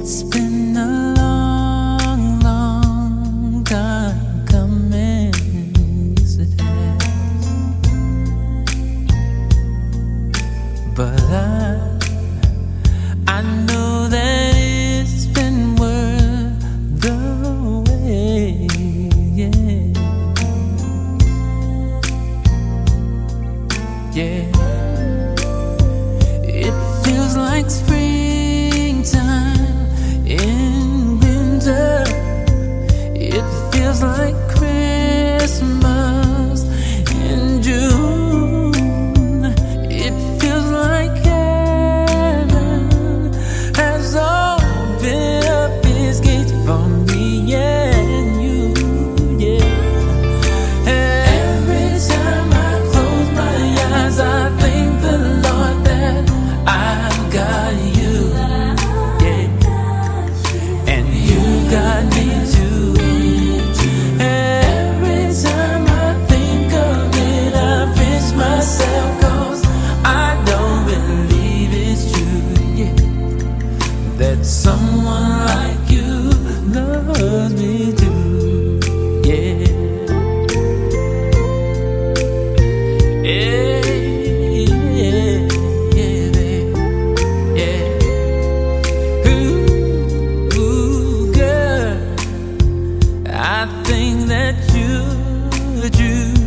It's been a long, long time coming. Yes, it has. But I, I know that it's been worth the wait. Yeah. yeah. It feels like spring. I think that you, that you